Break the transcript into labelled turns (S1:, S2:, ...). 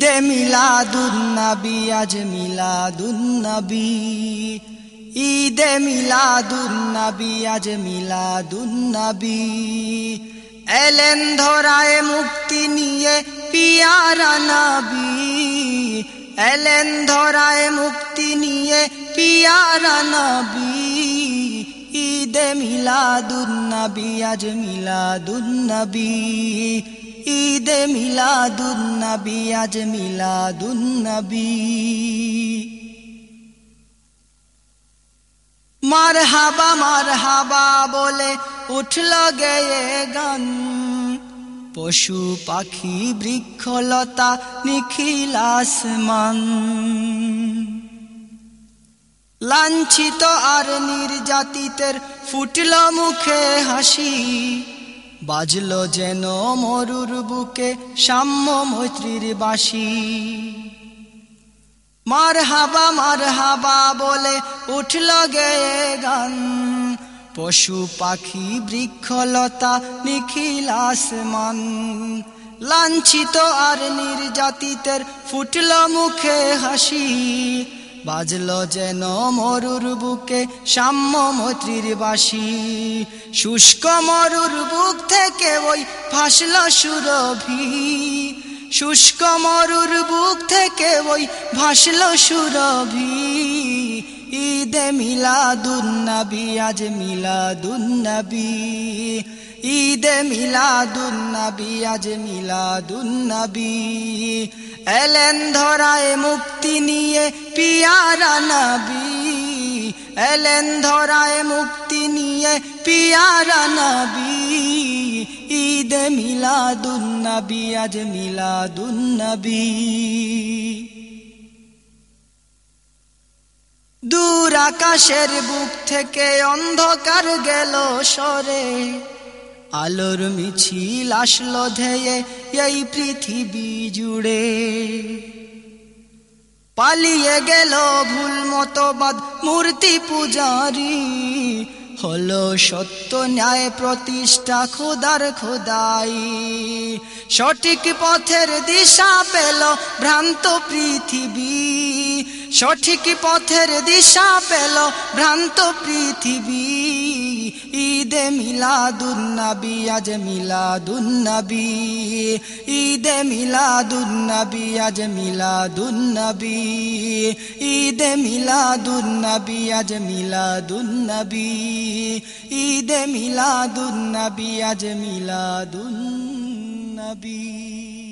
S1: ঈদে মিলাদুন্নবী আজ মিলাদুন্নবী ঈদে মিলাদুন্নবী আজ মিলাদুন্নবী এলেন ধরায় মুক্তি নিয়ে পিয়ারা নবী। এলেন ধরায় মুক্তি নিয়ে পিয়ারা নবী। ঈদে মিলাদুন্নবী আজ মিলাদুন্নবী ঈদে মিলাদুন্নবী, আজ মিলাদুন্নবী। মার হাবা মার হাবা বলে উঠল গেয়ে গান। পশু পাখি, বৃক্ষলতা, নিখিল আসমান। লাঞ্ছিত আর নির্যাতিতের ফুটল মুখে হাসি। বাজল যেন মরুর বুকে সাম্য মৈত্রীর বাসি মার হাবা মার হাবা বলে উঠল গেয়ে গান। পশু পাখি, বৃক্ষলতা, নিখিল আসমান। লাঞ্ছিত আর নির্যাতিতের ফুটল মুখে হাসি। বাজল যেন মরুর বুকে সাম্য মৈত্রীর বাসি। শুষ্ক মরুর বুক থেকে ওই ফাসল সুরভি। শুষ্ক মরুর বুক থেকে ওই ভাসল সুরভি। ঈদে মিলাদুন্নবী আজ মিলাদুন্নবী ঈদে মিলাদুন্নবী আজ মিলাদুন্নবী এলেন ধরায় মুক্তি নিয়ে পিয়ারা নবী। এলেন ধরায় মুক্তি নিয়ে পিয়ারা নবী। ঈদে মিলাদুন্নবী আজ মিলাদুন্নবী দূর আকাশের বুক থেকে অন্ধকার গেল সরে আলোর মিছিল আসলো ধেয়ে এই পৃথিবী জুড়ে। পালিয়ে গেল ভুল মতবাদ, মূর্তি পূজারি। হলো সত্য ন্যায় প্রতিষ্ঠা খোদার খোদাই। সঠিক পথের দিশা পেল ভ্রান্ত পৃথিবী। সঠিক পথের দিশা পেল ভ্রান্ত পৃথিবী। ঈদে মিলাদুন্নবী, আজ মিলাদুন্নবী। ঈদে মিলাদুন্নবী, আজ মিলাদুন্নবী। ঈদে মিলাদুন্নবী, আজ মিলাদুন্নবী। ঈদে মিলাদুন্নবী, আজ মিলাদুন্নবী।